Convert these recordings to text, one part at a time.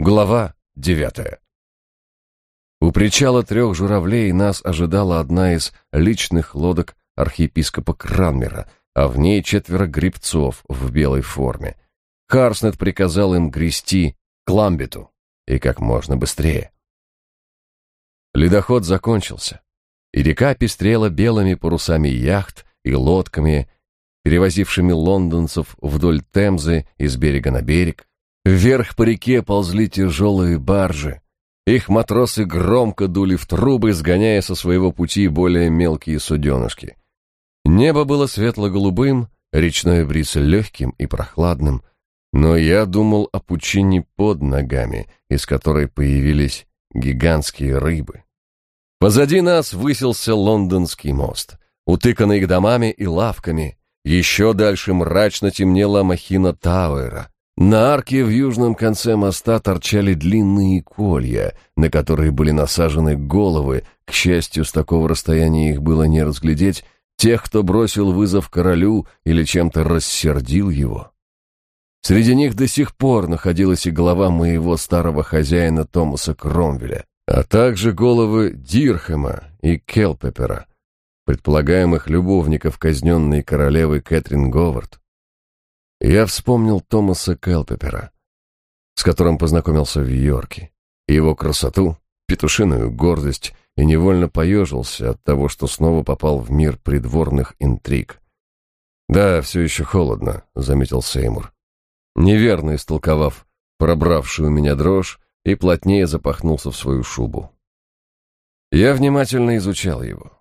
Глава девятая. У причала трех журавлей нас ожидала одна из личных лодок архиепископа Кранмера, а в ней четверо гребцов в белой форме. Харснет приказал им грести к Ламбету, и как можно быстрее. Ледоход закончился, и река пестрела белыми парусами яхт и лодками, перевозившими лондонцев вдоль Темзы из берега на берег, Вверх по реке ползли тяжелые баржи. Их матросы громко дули в трубы, сгоняя со своего пути более мелкие суденышки. Небо было светло-голубым, речной бриз легким и прохладным, но я думал о пучине под ногами, из которой появились гигантские рыбы. Позади нас высился лондонский мост, утыканный домами и лавками. Еще дальше мрачно темнела махина Тауэра, на арке в южном конце моста торчали длинные колья, на которые были насажены головы, к счастью, с такого расстояния их было не разглядеть, тех, кто бросил вызов королю или чем-то рассердил его. Среди них до сих пор находилась и голова моего старого хозяина Томаса Кромвеля, а также головы Дирхема и Келпепера, предполагаемых любовников казненной королевы Кэтрин Говард. Я вспомнил Томаса Келпепера, с которым познакомился в Йорке, его красоту, петушиную гордость и невольно поежился от того, что снова попал в мир придворных интриг. «Да, все еще холодно», — заметил Сеймур. Неверно истолковав пробравшую меня дрожь, и плотнее запахнулся в свою шубу. Я внимательно изучал его.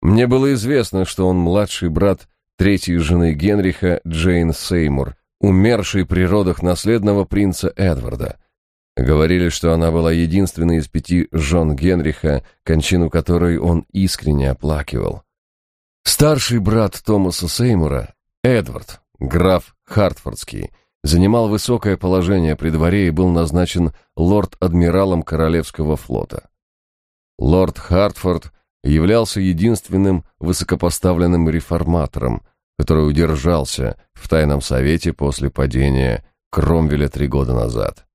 Мне было известно, что он младший брат третьей жены Генриха Джейн Сеймур, умершей при родах наследного принца Эдварда. Говорили, что она была единственной из пяти жен Генриха, кончину которой он искренне оплакивал. Старший брат Томаса Сеймура, Эдвард, граф Хартфордский, занимал высокое положение при дворе и был назначен лорд-адмиралом Королевского флота. Лорд Хартфорд являлся единственным высокопоставленным реформатором, который удержался в тайном совете после падения Кромвеля три года назад.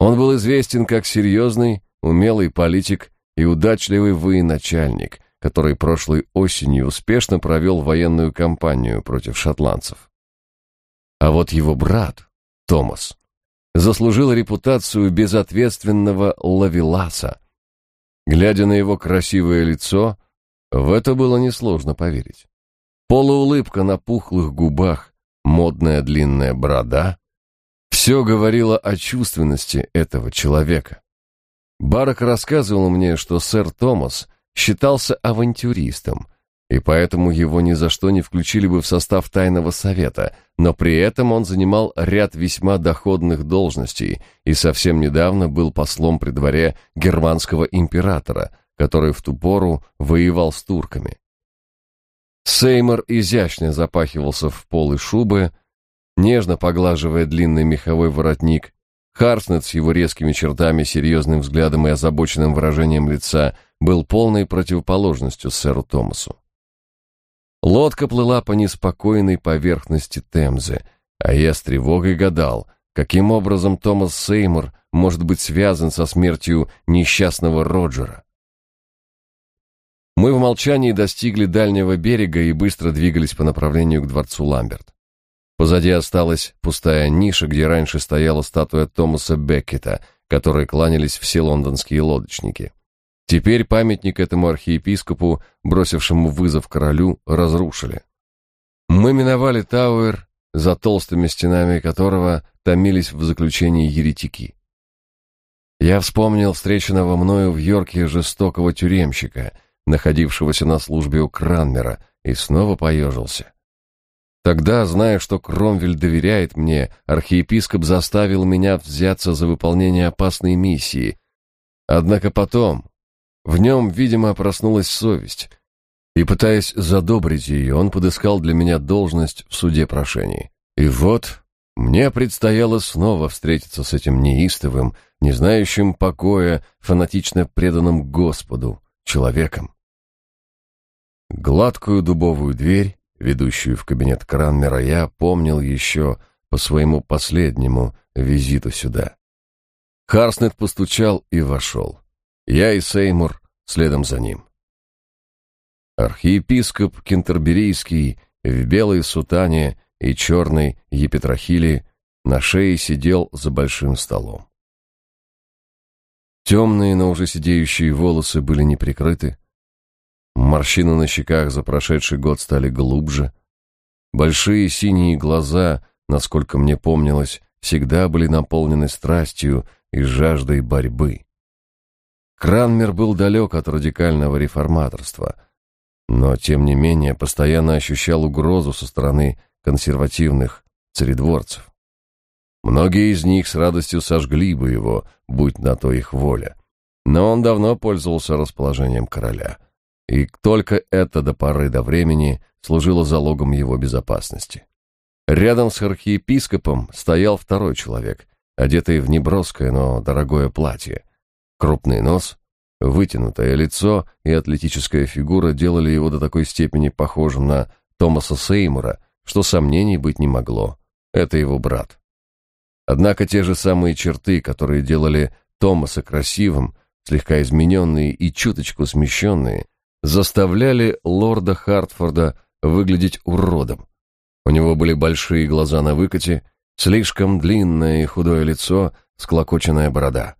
Он был известен как серьезный, умелый политик и удачливый военачальник, который прошлой осенью успешно провел военную кампанию против шотландцев. А вот его брат, Томас, заслужил репутацию безответственного лавеласа, Глядя на его красивое лицо, в это было несложно поверить. Полуулыбка на пухлых губах, модная длинная борода — все говорило о чувственности этого человека. Барак рассказывал мне, что сэр Томас считался авантюристом — и поэтому его ни за что не включили бы в состав тайного совета, но при этом он занимал ряд весьма доходных должностей и совсем недавно был послом при дворе германского императора, который в ту пору воевал с турками. Сеймор изящно запахивался в полы шубы, нежно поглаживая длинный меховой воротник. Харснет с его резкими чертами, серьезным взглядом и озабоченным выражением лица был полной противоположностью сэру Томасу. Лодка плыла по неспокойной поверхности Темзы, а я с тревогой гадал, каким образом Томас Сеймур может быть связан со смертью несчастного Роджера. Мы в молчании достигли дальнего берега и быстро двигались по направлению к дворцу Ламберт. Позади осталась пустая ниша, где раньше стояла статуя Томаса Беккета, которой кланялись все лондонские лодочники. Теперь памятник этому архиепископу, бросившему вызов королю, разрушили. Мы миновали Тауэр, за толстыми стенами которого томились в заключении еретики. Я вспомнил встреченного мною в Йорке жестокого тюремщика, находившегося на службе у Кранмера, и снова поежился. Тогда, зная, что Кромвель доверяет мне, архиепископ заставил меня взяться за выполнение опасной миссии. Однако потом, в нем, видимо, проснулась совесть, и, пытаясь задобрить ее, он подыскал для меня должность в суде прошений. И вот мне предстояло снова встретиться с этим неистовым, не знающим покоя, фанатично преданным Господу, человеком. Гладкую дубовую дверь, ведущую в кабинет Кранмера, я помнил еще по своему последнему визиту сюда. Харснет постучал и вошел. Я и Сеймур следом за ним. Архиепископ Кентерберийский в белой сутане и черной епитрахилии на шее сидел за большим столом. Темные, но уже сидеющие волосы были не прикрыты. Морщины на щеках за прошедший год стали глубже. Большие синие глаза, насколько мне помнилось, всегда были наполнены страстью и жаждой борьбы. Кранмер был далек от радикального реформаторства, но, тем не менее, постоянно ощущал угрозу со стороны консервативных царедворцев. Многие из них с радостью сожгли бы его, будь на то их воля. Но он давно пользовался расположением короля, и только это до поры до времени служило залогом его безопасности. Рядом с архиепископом стоял второй человек, одетый в неброское, но дорогое платье. Крупный нос, вытянутое лицо и атлетическая фигура делали его до такой степени похожим на Томаса Сеймура, что сомнений быть не могло. Это его брат. Однако те же самые черты, которые делали Томаса красивым, слегка измененные и чуточку смещенные, заставляли лорда Хартфорда выглядеть уродом. У него были большие глаза на выкате, слишком длинное и худое лицо, склокоченная борода.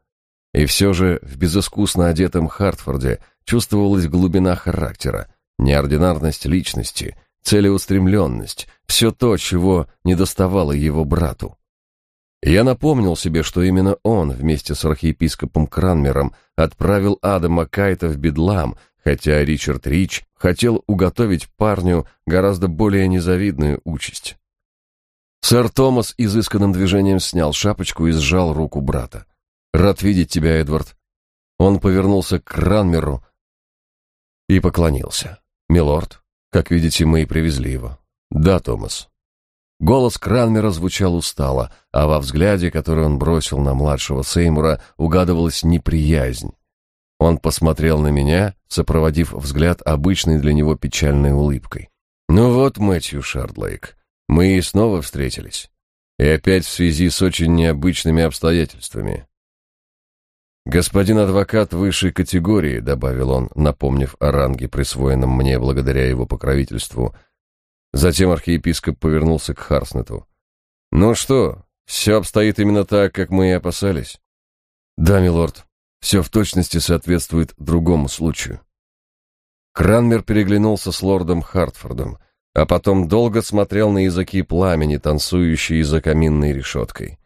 И все же в безыскусно одетом Хартфорде чувствовалась глубина характера, неординарность личности, целеустремленность, все то, чего недоставало его брату. Я напомнил себе, что именно он вместе с архиепископом Кранмером отправил Адама Кайта в Бедлам, хотя Ричард Рич хотел уготовить парню гораздо более незавидную участь. Сэр Томас изысканным движением снял шапочку и сжал руку брата. «Рад видеть тебя, Эдвард». Он повернулся к Кранмеру и поклонился. «Милорд, как видите, мы и привезли его». «Да, Томас». Голос Кранмера звучал устало, а во взгляде, который он бросил на младшего Сеймура, угадывалась неприязнь. Он посмотрел на меня, сопроводив взгляд обычной для него печальной улыбкой. «Ну вот, Мэтью Шардлейк, мы и снова встретились. И опять в связи с очень необычными обстоятельствами. «Господин адвокат высшей категории», — добавил он, напомнив о ранге, присвоенном мне благодаря его покровительству. Затем архиепископ повернулся к Харснету. «Ну что, все обстоит именно так, как мы и опасались?» «Да, милорд», все в точности соответствует другому случаю. Кранмер переглянулся с лордом Хартфордом, а потом долго смотрел на языки пламени, танцующие за каминной решеткой.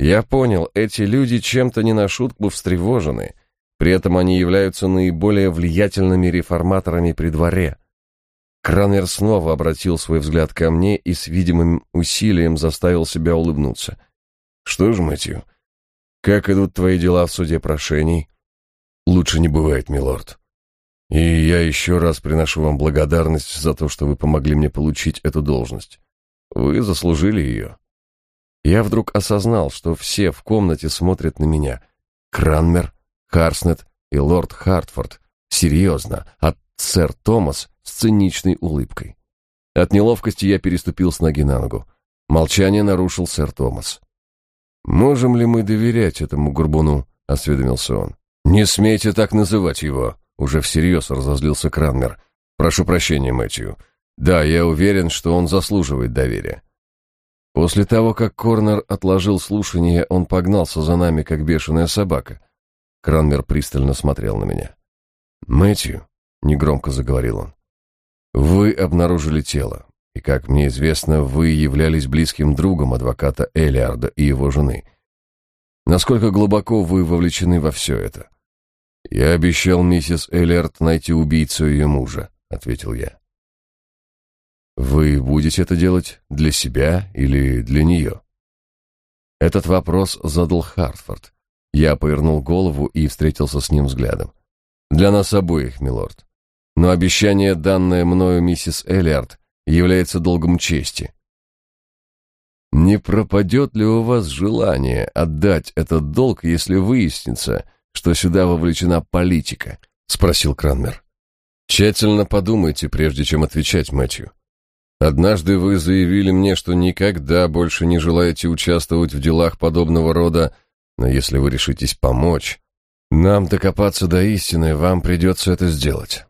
Я понял, эти люди чем-то не на шутку встревожены, при этом они являются наиболее влиятельными реформаторами при дворе. Кранмер снова обратил свой взгляд ко мне и с видимым усилием заставил себя улыбнуться. «Что ж, Мэтью, как идут твои дела в суде прошений? Лучше не бывает, милорд. И я еще раз приношу вам благодарность за то, что вы помогли мне получить эту должность. Вы заслужили ее. Я вдруг осознал, что все в комнате смотрят на меня. Кранмер, Харснет и лорд Хартфорд. Серьезно, а сэр Томас с циничной улыбкой. От неловкости я переступил с ноги на ногу. Молчание нарушил сэр Томас. «Можем ли мы доверять этому горбуну?» — осведомился он. «Не смейте так называть его!» — уже всерьез разозлился Кранмер. «Прошу прощения, Мэтью. Да, я уверен, что он заслуживает доверия». После того, как Корнер отложил слушание, он погнался за нами, как бешеная собака. Кранмер пристально смотрел на меня. «Мэтью», — негромко заговорил он, — «вы обнаружили тело. И, как мне известно, вы являлись близким другом адвоката Элиарда и его жены. Насколько глубоко вы вовлечены во все это? Я обещал миссис Элиард найти убийцу ее мужа, ответил я. Вы будете это делать для себя или для нее? Этот вопрос задал Хартфорд. Я повернул голову и встретился с ним взглядом. Для нас обоих, милорд. Но обещание, данное мною миссис Элиард, является долгом чести. Не пропадет ли у вас желание отдать этот долг, если выяснится, что сюда вовлечена политика? спросил Кранмер. Тщательно подумайте, прежде чем отвечать, Мэтью. Однажды вы заявили мне, что никогда больше не желаете участвовать в делах подобного рода, Но если вы решитесь помочь, нам докопаться до истины, вам придется это сделать.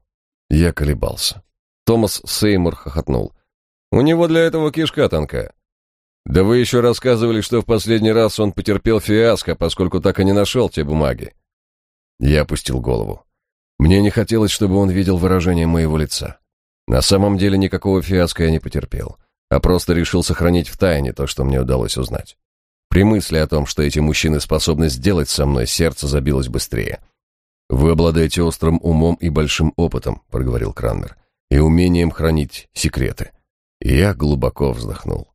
Я колебался. Томас Сеймур хохотнул. У него для этого кишка тонкая. Да вы еще рассказывали, что в последний раз он потерпел фиаско, поскольку так и не нашел те бумаги. Я опустил голову. Мне не хотелось, чтобы он видел выражение моего лица. На самом деле никакого фиаско я не потерпел, а просто решил сохранить в тайне то, что мне удалось узнать. При мысли о том, что эти мужчины способны сделать со мной, сердце забилось быстрее. «Вы обладаете острым умом и большим опытом», — проговорил Кранмер, — «и умением хранить секреты». Я глубоко вздохнул.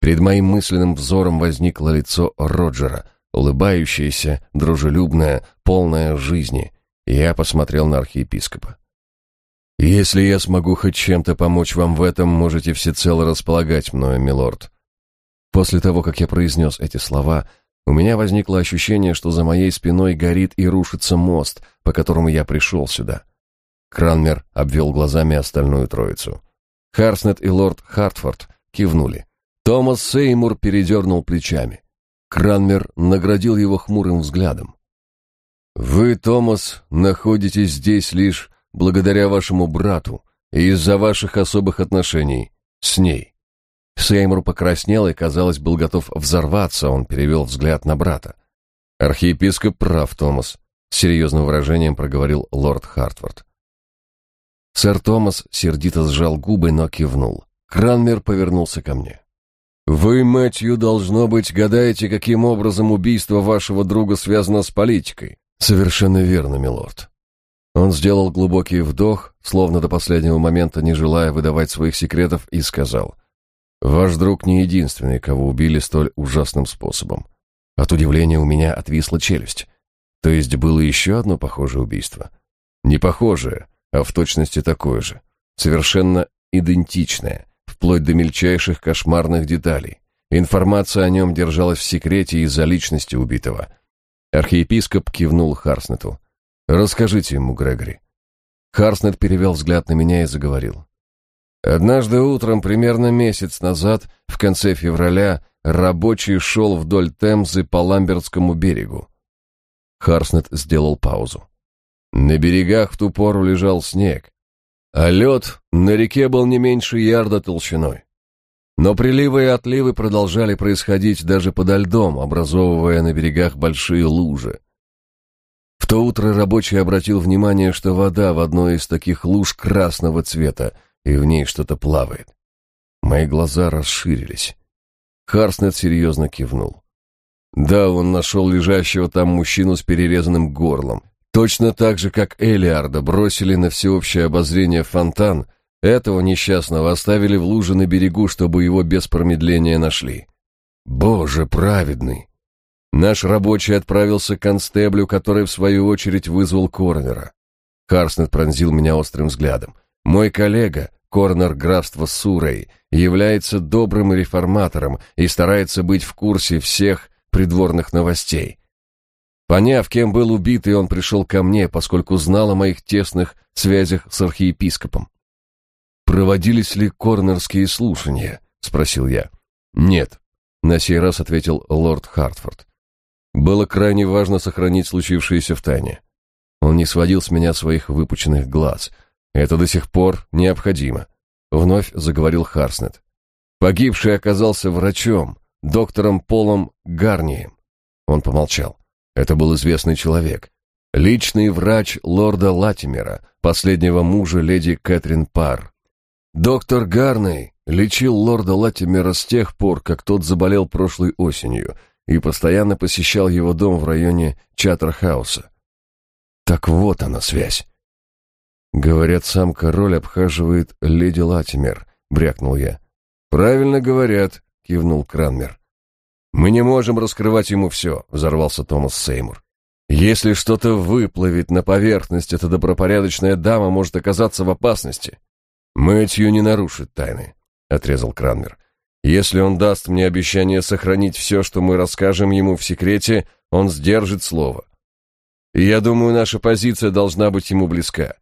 Перед моим мысленным взором возникло лицо Роджера, улыбающееся, дружелюбное, полное жизни. Я посмотрел на архиепископа. «Если я смогу хоть чем-то помочь вам в этом, можете всецело располагать мною, милорд». После того, как я произнес эти слова, у меня возникло ощущение, что за моей спиной горит и рушится мост, по которому я пришел сюда. Кранмер обвел глазами остальную троицу. Харснет и лорд Хартфорд кивнули. Томас Сеймур передернул плечами. Кранмер наградил его хмурым взглядом. «Вы, Томас, находитесь здесь лишь благодаря вашему брату и из-за ваших особых отношений с ней». Сеймур покраснел и, казалось, был готов взорваться, он перевел взгляд на брата. «Архиепископ прав, Томас», — с серьезным выражением проговорил лорд Хартфорд. Сэр Томас сердито сжал губы, но кивнул. Кранмер повернулся ко мне. Вы, Мэтью, должно быть, гадаете, каким образом убийство вашего друга связано с политикой. Совершенно верно, милорд. Он сделал глубокий вдох, словно до последнего момента не желая выдавать своих секретов, и сказал: "Ваш друг не единственный, кого убили столь ужасным способом". От удивления у меня отвисла челюсть. То есть было еще одно похожее убийство? Не похожее, а в точности такое же, совершенно идентичное вплоть до мельчайших кошмарных деталей. Информация о нем держалась в секрете из-за личности убитого. Архиепископ кивнул Харснету. «Расскажите ему, Грегори». Харснет перевел взгляд на меня и заговорил. Однажды утром, примерно месяц назад, в конце февраля, рабочий шел вдоль Темзы по Ламбертскому берегу. Харснет сделал паузу. На берегах в ту пору лежал снег, а лед на реке был не меньше ярда толщиной. Но приливы и отливы продолжали происходить даже подо льдом, образовывая на берегах большие лужи. То утро рабочий обратил внимание, что вода в одной из таких луж красного цвета, и в ней что-то плавает. Мои глаза расширились. Харснет серьезно кивнул. Да, он нашел лежащего там мужчину с перерезанным горлом, Точно так же, как Элиарда бросили на всеобщее обозрение фонтан, этого несчастного оставили в луже на берегу, чтобы его без промедления нашли. Боже праведный! Наш рабочий отправился к констеблю, который в свою очередь вызвал Корнера. Харснет пронзил меня острым взглядом. Мой коллега, Корнер графства Сурей, является добрым реформатором и старается быть в курсе всех придворных новостей. Поняв, кем был убитый, он пришел ко мне, поскольку знал о моих тесных связях с архиепископом. «Проводились ли корнерские слушания?» — спросил я. «Нет», — на сей раз ответил лорд Хартфорд. «Было крайне важно сохранить случившееся в тайне. Он не сводил с меня своих выпученных глаз. Это до сих пор необходимо», — вновь заговорил Харснет. «Погибший оказался врачом, доктором Полом Гарнием». Он помолчал. Это был известный человек. Личный врач лорда Латимера, последнего мужа леди Кэтрин Пар. Доктор Гарней лечил лорда Латимера с тех пор, как тот заболел прошлой осенью, и постоянно посещал его дом в районе Чаттерхауса. Так вот она связь. Говорят, сам король обхаживает леди Латимер, брякнул я. Правильно говорят, кивнул Кранмер. «Мы не можем раскрывать ему все», — взорвался Томас Сеймур. «Если что-то выплывет на поверхность, эта добропорядочная дама может оказаться в опасности». «Мэтью не нарушит тайны», — отрезал Кранмер. «Если он даст мне обещание сохранить все, что мы расскажем ему в секрете, он сдержит слово. И я думаю, наша позиция должна быть ему близка.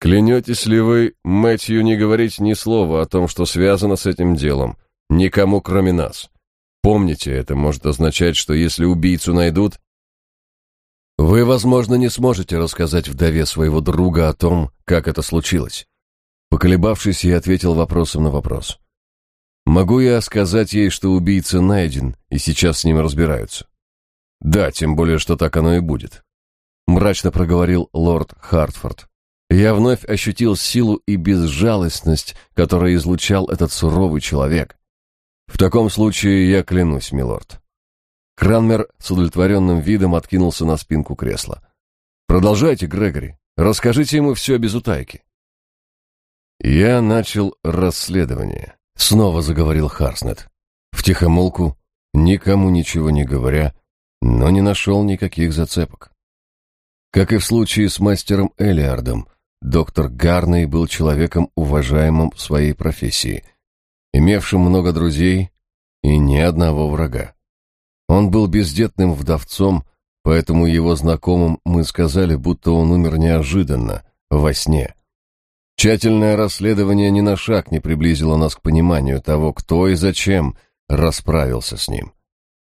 Клянетесь ли вы, Мэтью, не говорить ни слова о том, что связано с этим делом, никому, кроме нас?» Помните, это может означать, что если убийцу найдут, вы, возможно, не сможете рассказать вдове своего друга о том, как это случилось. Поколебавшись, я ответил вопросом на вопрос. Могу я сказать ей, что убийца найден, и сейчас с ним разбираются? Да, тем более, что так оно и будет. Мрачно проговорил лорд Хартфорд. Я вновь ощутил силу и безжалостность, которую излучал этот суровый человек. В таком случае я клянусь, милорд. Кранмер с удовлетворенным видом откинулся на спинку кресла. Продолжайте, Грегори. Расскажите ему все без утайки. Я начал расследование. Снова заговорил Харснет. Втихомолку, никому ничего не говоря, но не нашел никаких зацепок. Как и в случае с мастером Элиардом, доктор Гарней был человеком, уважаемым в своей профессии, имевшим много друзей и ни одного врага. Он был бездетным вдовцом, поэтому его знакомым мы сказали, будто он умер неожиданно, во сне. Тщательное расследование ни на шаг не приблизило нас к пониманию того, кто и зачем расправился с ним.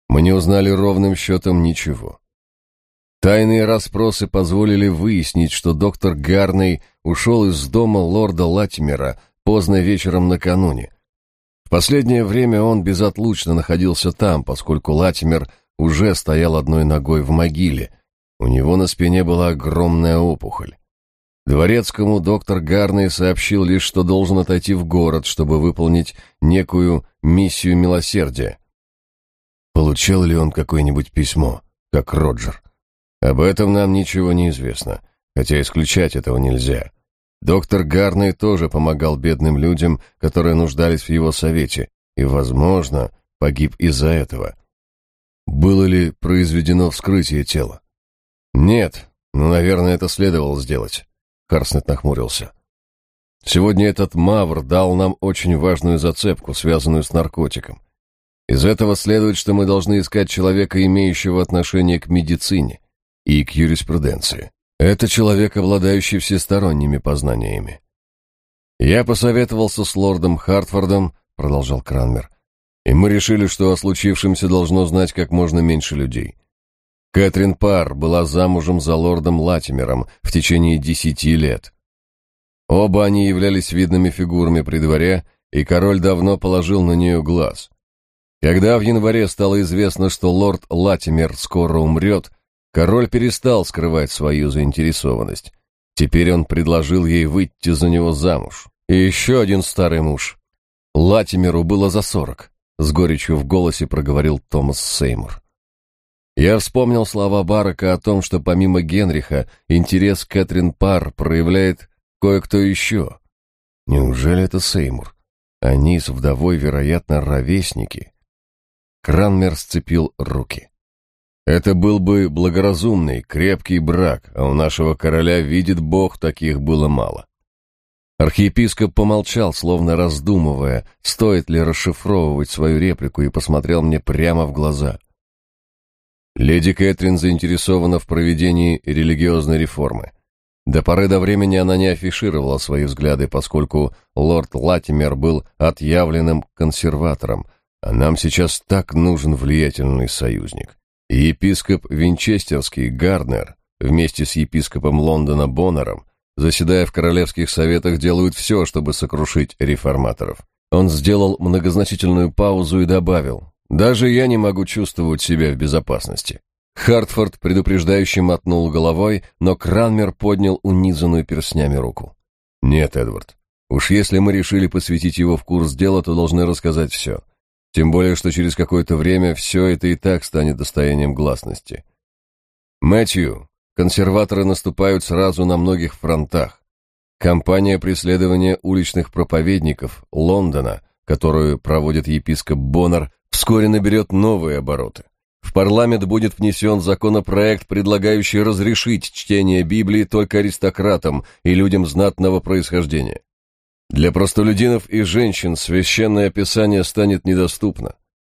Мы не узнали ровным счетом ничего. Тайные расспросы позволили выяснить, что доктор Гарней ушел из дома лорда Латимера поздно вечером накануне. В последнее время он безотлучно находился там, поскольку Латимер уже стоял одной ногой в могиле. У него на спине была огромная опухоль. Дворецкому доктор Гарней сообщил лишь, что должен отойти в город, чтобы выполнить некую миссию милосердия. Получал ли он какое-нибудь письмо, как Роджер? Об этом нам ничего не известно, хотя исключать этого нельзя. Доктор Гарней тоже помогал бедным людям, которые нуждались в его совете, и, возможно, погиб из-за этого. Было ли произведено вскрытие тела? Нет, но, наверное, это следовало сделать. Харснет нахмурился. Сегодня этот мавр дал нам очень важную зацепку, связанную с наркотиком. Из этого следует, что мы должны искать человека, имеющего отношение к медицине и к юриспруденции. Это человек, обладающий всесторонними познаниями. Я посоветовался с лордом Хартфордом, продолжал Кранмер, и мы решили, что о случившемся должно знать как можно меньше людей. Кэтрин Парр была замужем за лордом Латимером в течение десяти лет. Оба они являлись видными фигурами при дворе, и король давно положил на нее глаз. Когда в январе стало известно, что лорд Латимер скоро умрет, Король перестал скрывать свою заинтересованность. Теперь он предложил ей выйти за него замуж. И еще один старый муж. Латимеру было за сорок. С горечью в голосе проговорил Томас Сеймур. Я вспомнил слова Барака о том, что помимо Генриха интерес Кэтрин Пар проявляет кое-кто еще. Неужели это Сеймур? Они с вдовой, вероятно, ровесники. Кранмер сцепил руки. Это был бы благоразумный, крепкий брак, а у нашего короля, видит Бог, таких было мало. Архиепископ помолчал, словно раздумывая, стоит ли расшифровывать свою реплику, и посмотрел мне прямо в глаза. Леди Кэтрин заинтересована в проведении религиозной реформы. До поры до времени она не афишировала свои взгляды, поскольку лорд Латимер был отъявленным консерватором, а нам сейчас так нужен влиятельный союзник. Епископ Винчестерский Гарднер вместе с епископом Лондона Боннером, заседая в королевских советах, делают все, чтобы сокрушить реформаторов. Он сделал многозначительную паузу и добавил, «Даже я не могу чувствовать себя в безопасности». Хартфорд предупреждающе мотнул головой, но Кранмер поднял унизанную перстнями руку. «Нет, Эдвард, уж если мы решили посвятить его в курс дела, то должны рассказать все. Тем более, что через какое-то время все это и так станет достоянием гласности. Мэтью, консерваторы наступают сразу на многих фронтах. Кампания преследования уличных проповедников Лондона, которую проводит епископ Боннер, вскоре наберет новые обороты. В парламент будет внесен законопроект, предлагающий разрешить чтение Библии только аристократам и людям знатного происхождения. Для простолюдинов и женщин священное писание станет недоступно.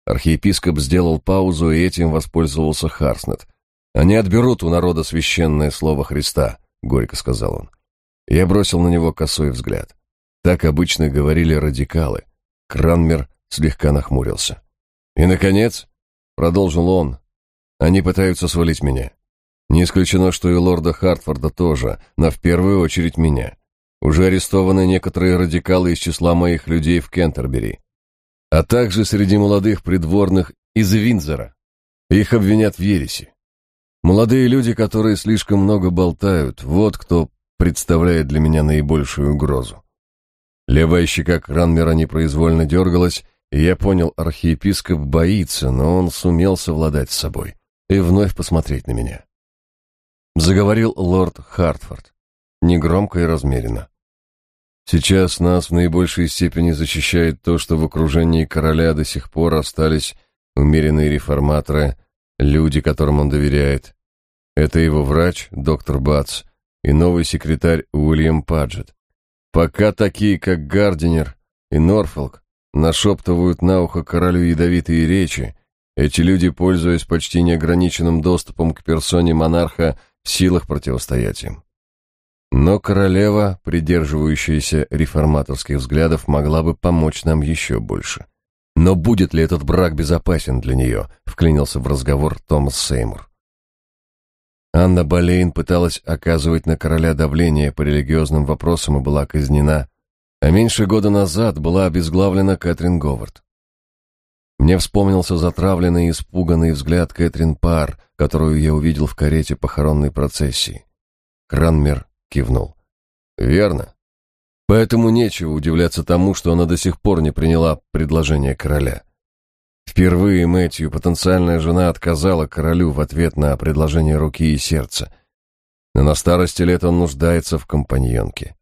Архиепископ сделал паузу, и этим воспользовался Харснет. Они отберут у народа священное слово Христа, горько сказал он. Я бросил на него косой взгляд. Так обычно говорили радикалы. Кранмер слегка нахмурился. И, наконец, продолжил он, они пытаются свалить меня. Не исключено, что и лорда Хартфорда тоже, но в первую очередь меня. Уже арестованы некоторые радикалы из числа моих людей в Кентербери, а также среди молодых придворных из Винзора. Их обвинят в ереси. Молодые люди, которые слишком много болтают, вот кто представляет для меня наибольшую угрозу. Левая щека Кранмера непроизвольно дергалась, я понял, архиепископ боится, но он сумел совладать с собой и вновь посмотреть на меня. Заговорил лорд Хартфорд, негромко и размеренно. Сейчас нас в наибольшей степени защищает то, что в окружении короля до сих пор остались умеренные реформаторы, люди, которым он доверяет. Это его врач, доктор Бац, и новый секретарь Уильям Паджет. Пока такие, как Гардинер и Норфолк, нашептывают на ухо королю ядовитые речи, эти люди, пользуясь почти неограниченным доступом к персоне монарха, в силах противостоять им. Но королева, придерживающаяся реформаторских взглядов, могла бы помочь нам еще больше. Но будет ли этот брак безопасен для нее, вклинился в разговор Томас Сеймур. Анна Болейн пыталась оказывать на короля давление по религиозным вопросам и была казнена, а меньше года назад была обезглавлена Кэтрин Говард. Мне вспомнился затравленный и испуганный взгляд Кэтрин Пар, которую я увидел в карете похоронной процессии. Кранмер кивнул. Верно. Поэтому нечего удивляться тому, что она до сих пор не приняла предложение короля. Впервые Мэтью, потенциальная жена, отказала королю в ответ на предложение руки и сердца. Но на старости лет он нуждается в компаньонке.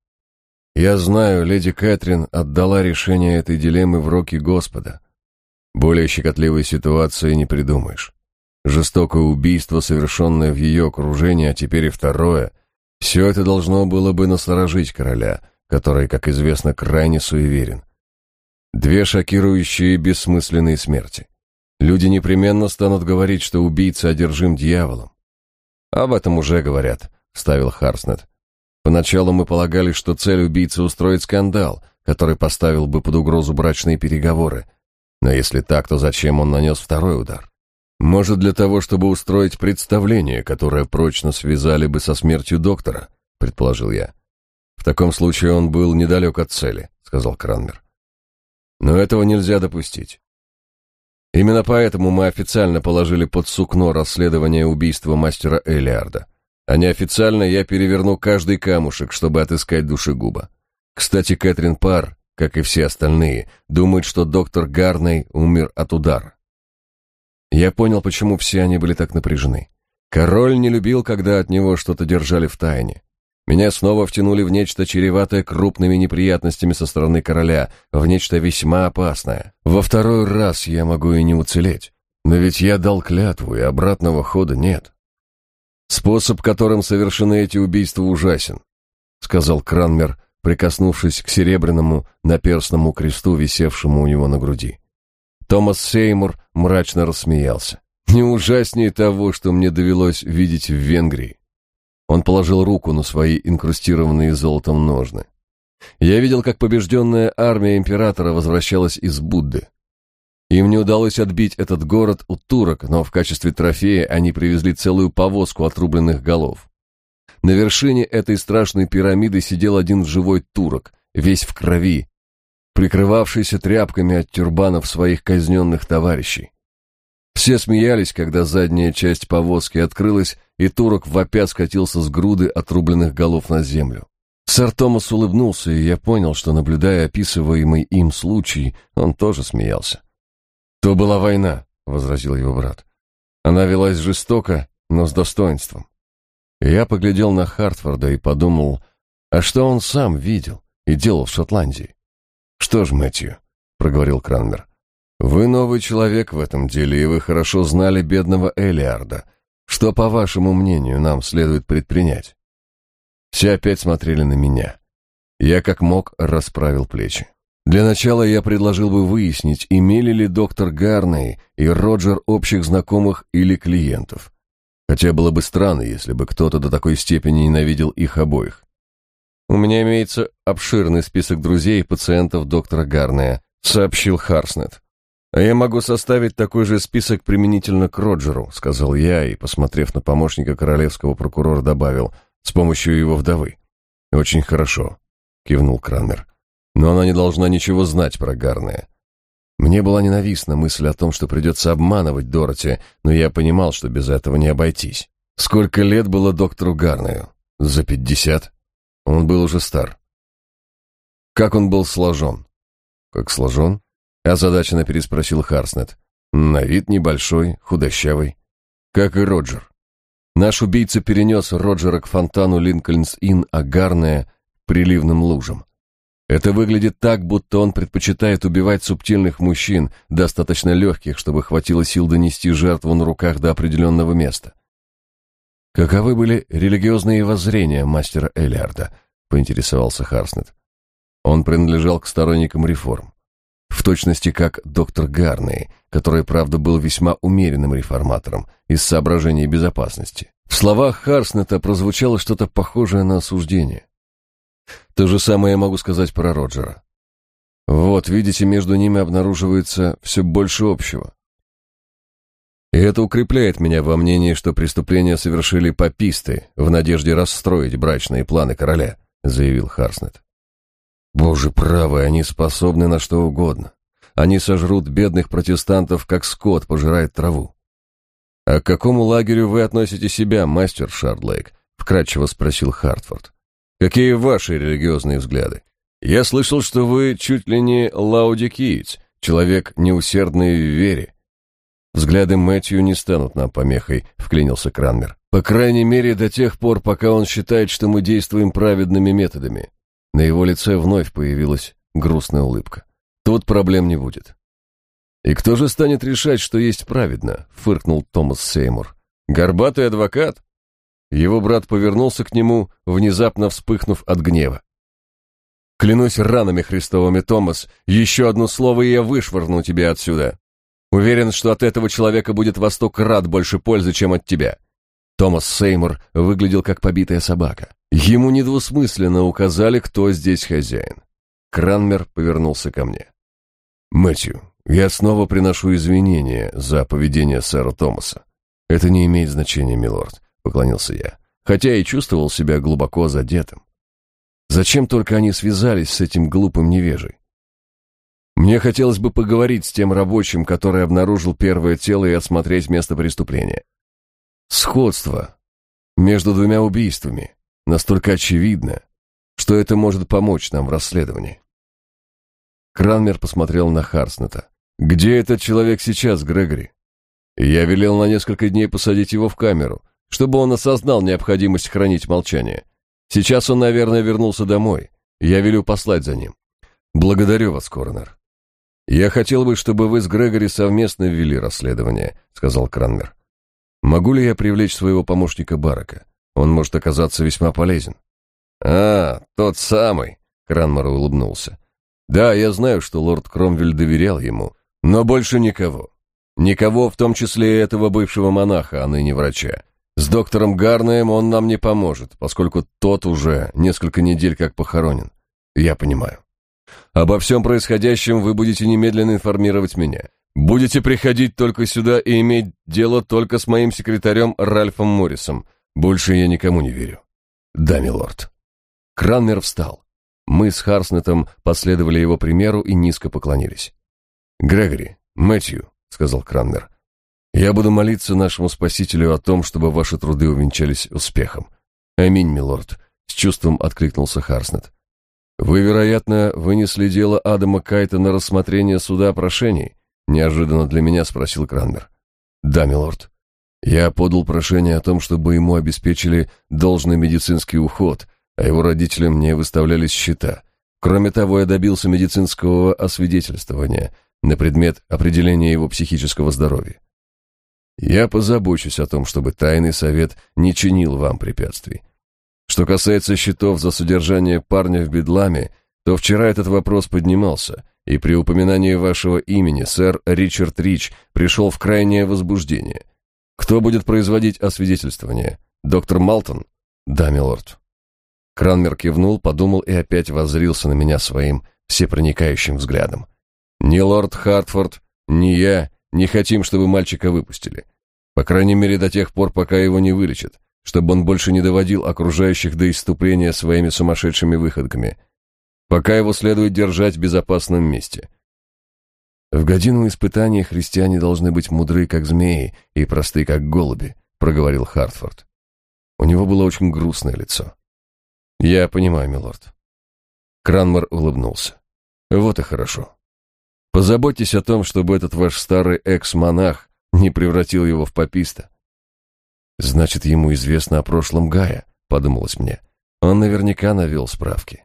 Я знаю, леди Кэтрин отдала решение этой дилеммы в руки Господа. Более щекотливой ситуации не придумаешь. Жестокое убийство, совершенное в ее окружении, а теперь и второе — все это должно было бы насторожить короля, который, как известно, крайне суеверен. Две шокирующие бессмысленные смерти. Люди непременно станут говорить, что убийца одержим дьяволом. Об этом уже говорят, ставил Харснет. Поначалу мы полагали, что цель убийцы устроить скандал, который поставил бы под угрозу брачные переговоры. Но если так, то зачем он нанес второй удар? Может, для того, чтобы устроить представление, которое прочно связали бы со смертью доктора, предположил я. В таком случае он был недалек от цели, сказал Кранмер. Но этого нельзя допустить. Именно поэтому мы официально положили под сукно расследование убийства мастера Элиарда. А неофициально я переверну каждый камушек, чтобы отыскать душегуба. Кстати, Кэтрин Пар, как и все остальные, думает, что доктор Гарней умер от удара. Я понял, почему все они были так напряжены. Король не любил, когда от него что-то держали в тайне. Меня снова втянули в нечто чреватое крупными неприятностями со стороны короля, в нечто весьма опасное. Во второй раз я могу и не уцелеть. Но ведь я дал клятву, и обратного хода нет. Способ, которым совершены эти убийства, ужасен, сказал Кранмер, прикоснувшись к серебряному наперстному кресту, висевшему у него на груди. Томас Сеймур мрачно рассмеялся. «Не ужаснее того, что мне довелось видеть в Венгрии». Он положил руку на свои инкрустированные золотом ножны. Я видел, как побежденная армия императора возвращалась из Будды. Им не удалось отбить этот город у турок, но в качестве трофея они привезли целую повозку отрубленных голов. На вершине этой страшной пирамиды сидел один живой турок, весь в крови, прикрывавшийся тряпками от тюрбанов своих казненных товарищей. Все смеялись, когда задняя часть повозки открылась, и турок вопя скатился с груды отрубленных голов на землю. Сэр Томас улыбнулся, и я понял, что, наблюдая описываемый им случай, он тоже смеялся. «То была война», — возразил его брат. «Она велась жестоко, но с достоинством». я поглядел на Хартфорда и подумал, а что он сам видел и делал в Шотландии? «Что ж, Мэтью», — проговорил Кранмер, — «вы новый человек в этом деле, и вы хорошо знали бедного Элиарда. Что, по вашему мнению, нам следует предпринять?» Все опять смотрели на меня. Я как мог расправил плечи. Для начала я предложил бы выяснить, имели ли доктор Гарней и Роджер общих знакомых или клиентов. Хотя было бы странно, если бы кто-то до такой степени ненавидел их обоих. «У меня имеется обширный список друзей и пациентов доктора Гарнея», — сообщил Харснет. «А я могу составить такой же список применительно к Роджеру», — сказал я и, посмотрев на помощника королевского прокурора, добавил, «с помощью его вдовы». «Очень хорошо», — кивнул Кранмер. «Но она не должна ничего знать про Гарная. Мне была ненавистна мысль о том, что придется обманывать Дороти, но я понимал, что без этого не обойтись. Сколько лет было доктору Гарнаю? За пятьдесят? Он был уже стар. Как он был сложен? Как сложен? Озадаченно переспросил Харснет. На вид небольшой, худощавый. Как и Роджер. Наш убийца перенес Роджера к фонтану Линкольнс-Инн, а Гарная — приливным лужам. Это выглядит так, будто он предпочитает убивать субтильных мужчин, достаточно легких, чтобы хватило сил донести жертву на руках до определенного места. «Каковы были религиозные воззрения мастера Элиарда?» — поинтересовался Харснет. Он принадлежал к сторонникам реформ. В точности как доктор Гарней, который, правда, был весьма умеренным реформатором из соображений безопасности. В словах Харснета прозвучало что-то похожее на осуждение. То же самое я могу сказать про Роджера. Вот, видите, между ними обнаруживается все больше общего. И это укрепляет меня во мнении, что преступление совершили паписты в надежде расстроить брачные планы короля, заявил Харснет. Боже правый, они способны на что угодно. Они сожрут бедных протестантов, как скот пожирает траву. А к какому лагерю вы относите себя, мастер Шардлейк? вкратчиво спросил Хартфорд. Какие ваши религиозные взгляды? Я слышал, что вы чуть ли не лаудикиец, человек неусердный в вере. Взгляды Мэтью не станут нам помехой, вклинился Кранмер. По крайней мере, до тех пор, пока он считает, что мы действуем праведными методами. На его лице вновь появилась грустная улыбка. Тут проблем не будет. И кто же станет решать, что есть праведно? фыркнул Томас Сеймур. Горбатый адвокат? Его брат повернулся к нему, внезапно вспыхнув от гнева. «Клянусь ранами Христовыми, Томас, еще одно слово, и я вышвырну тебя отсюда. Уверен, что от этого человека будет во сто крат больше пользы, чем от тебя». Томас Сеймур выглядел как побитая собака. Ему недвусмысленно указали, кто здесь хозяин. Кранмер повернулся ко мне. «Мэтью, я снова приношу извинения за поведение сэра Томаса. Это не имеет значения, милорд поклонился я, хотя и чувствовал себя глубоко задетым. Зачем только они связались с этим глупым невежей? Мне хотелось бы поговорить с тем рабочим, который обнаружил первое тело и осмотреть место преступления. Сходство между двумя убийствами настолько очевидно, что это может помочь нам в расследовании. Кранмер посмотрел на Харснета. «Где этот человек сейчас, Грегори?» «Я велел на несколько дней посадить его в камеру, чтобы он осознал необходимость хранить молчание. Сейчас он, наверное, вернулся домой. Я велю послать за ним. Благодарю вас, Коронер. Я хотел бы, чтобы вы с Грегори совместно ввели расследование, сказал Кранмер. Могу ли я привлечь своего помощника Барака? Он может оказаться весьма полезен. А, тот самый, Кранмер улыбнулся. Да, я знаю, что лорд Кромвель доверял ему, но больше никого. Никого, в том числе и этого бывшего монаха, а ныне врача. С доктором Гарнеем он нам не поможет, поскольку тот уже несколько недель как похоронен. Я понимаю. Обо всем происходящем вы будете немедленно информировать меня. Будете приходить только сюда и иметь дело только с моим секретарем Ральфом Моррисом. Больше я никому не верю. Да, милорд. Кранмер встал. Мы с Харснетом последовали его примеру и низко поклонились. «Грегори, Мэтью», — сказал Кранмер, я буду молиться нашему Спасителю о том, чтобы ваши труды увенчались успехом. Аминь, милорд, с чувством откликнулся Харснет. Вы, вероятно, вынесли дело Адама Кайта на рассмотрение суда о прошении? Неожиданно для меня спросил Кранмер. Да, милорд. Я подал прошение о том, чтобы ему обеспечили должный медицинский уход, а его родителям не выставлялись счета. Кроме того, я добился медицинского освидетельствования на предмет определения его психического здоровья. Я позабочусь о том, чтобы тайный совет не чинил вам препятствий. Что касается счетов за содержание парня в Бедламе, то вчера этот вопрос поднимался, и при упоминании вашего имени сэр Ричард Рич пришел в крайнее возбуждение. Кто будет производить освидетельствование? Доктор Малтон? Да, милорд. Кранмер кивнул, подумал и опять воззрился на меня своим всепроникающим взглядом. Ни лорд Хартфорд, ни я не хотим, чтобы мальчика выпустили. По крайней мере, до тех пор, пока его не вылечат, чтобы он больше не доводил окружающих до иступления своими сумасшедшими выходками. Пока его следует держать в безопасном месте. В годину испытания христиане должны быть мудры, как змеи, и просты, как голуби, проговорил Хартфорд. У него было очень грустное лицо. Я понимаю, милорд. Кранмор улыбнулся. Вот и хорошо. Позаботьтесь о том, чтобы этот ваш старый экс-монах не превратил его в пописта. Значит, ему известно о прошлом Гая, подумалось мне. Он наверняка навел справки.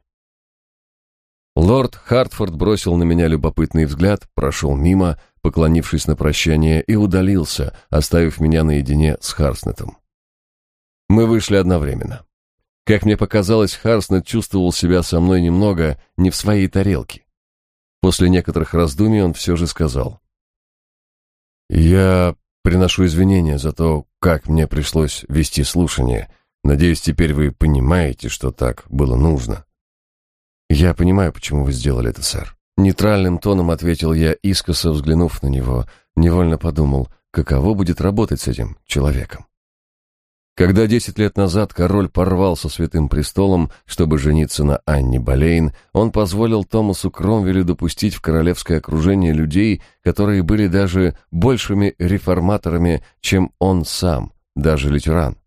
Лорд Хартфорд бросил на меня любопытный взгляд, прошел мимо, поклонившись на прощание, и удалился, оставив меня наедине с Харснетом. Мы вышли одновременно. Как мне показалось, Харснет чувствовал себя со мной немного не в своей тарелке. После некоторых раздумий он все же сказал. «Я приношу извинения за то, как мне пришлось вести слушание. Надеюсь, теперь вы понимаете, что так было нужно». «Я понимаю, почему вы сделали это, сэр». Нейтральным тоном ответил я, искоса взглянув на него, невольно подумал, каково будет работать с этим человеком. Когда десять лет назад король порвал со святым престолом, чтобы жениться на Анне Болейн, он позволил Томасу Кромвелю допустить в королевское окружение людей, которые были даже большими реформаторами, чем он сам, даже лютеран.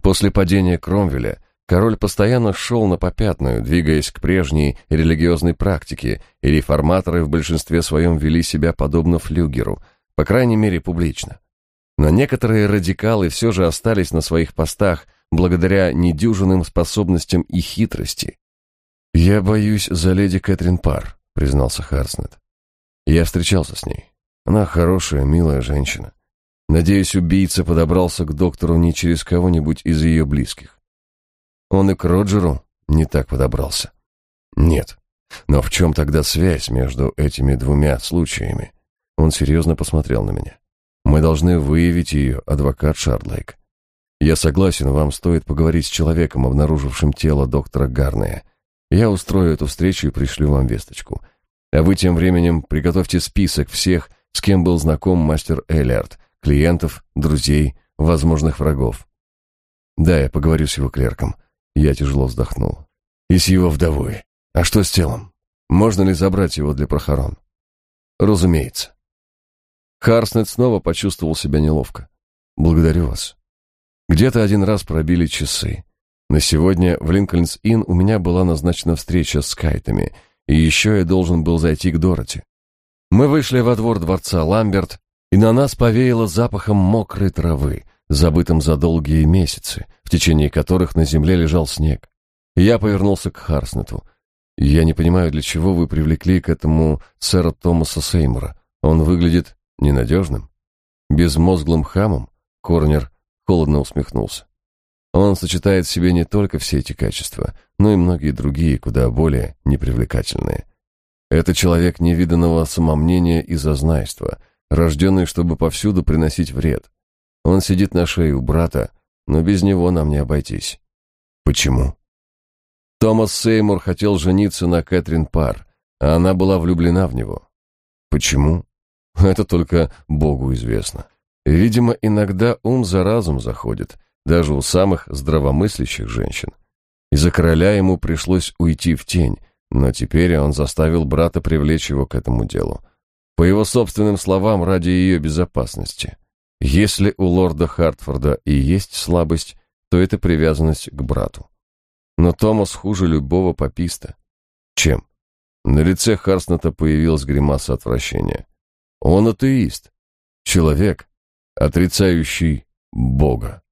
После падения Кромвеля Король постоянно шел на попятную, двигаясь к прежней религиозной практике, и реформаторы в большинстве своем вели себя подобно флюгеру, по крайней мере публично. Но некоторые радикалы все же остались на своих постах благодаря недюжинным способностям и хитрости. «Я боюсь за леди Кэтрин Пар», — признался Харснет. «Я встречался с ней. Она хорошая, милая женщина. Надеюсь, убийца подобрался к доктору не через кого-нибудь из ее близких. Он и к Роджеру не так подобрался. Нет. Но в чем тогда связь между этими двумя случаями? Он серьезно посмотрел на меня. Мы должны выявить ее, адвокат Шардлейк. Я согласен, вам стоит поговорить с человеком, обнаружившим тело доктора Гарнея. Я устрою эту встречу и пришлю вам весточку. А вы тем временем приготовьте список всех, с кем был знаком мастер Эллиард, клиентов, друзей, возможных врагов. Да, я поговорю с его клерком. Я тяжело вздохнул. И с его вдовой. А что с телом? Можно ли забрать его для прохорон? Разумеется. Харснет снова почувствовал себя неловко. Благодарю вас. Где-то один раз пробили часы. На сегодня в Линкольнс-Инн у меня была назначена встреча с Кайтами, и еще я должен был зайти к Дороти. Мы вышли во двор дворца Ламберт, и на нас повеяло запахом мокрой травы, забытым за долгие месяцы, в течение которых на земле лежал снег. Я повернулся к Харснету. «Я не понимаю, для чего вы привлекли к этому сэра Томаса Сеймура. Он выглядит ненадежным, безмозглым хамом». Корнер холодно усмехнулся. Он сочетает в себе не только все эти качества, но и многие другие, куда более непривлекательные. Это человек невиданного самомнения и зазнайства, рожденный, чтобы повсюду приносить вред. Он сидит на шее у брата, но без него нам не обойтись. Почему? Томас Сеймур хотел жениться на Кэтрин Пар, а она была влюблена в него. Почему? Это только Богу известно. Видимо, иногда ум за разум заходит, даже у самых здравомыслящих женщин. Из-за короля ему пришлось уйти в тень, но теперь он заставил брата привлечь его к этому делу. По его собственным словам, ради ее безопасности. Если у лорда Хартфорда и есть слабость, то это привязанность к брату. Но Томас хуже любого пописта. Чем? На лице Харснета появилась гримаса отвращения. Он атеист. Человек, отрицающий Бога.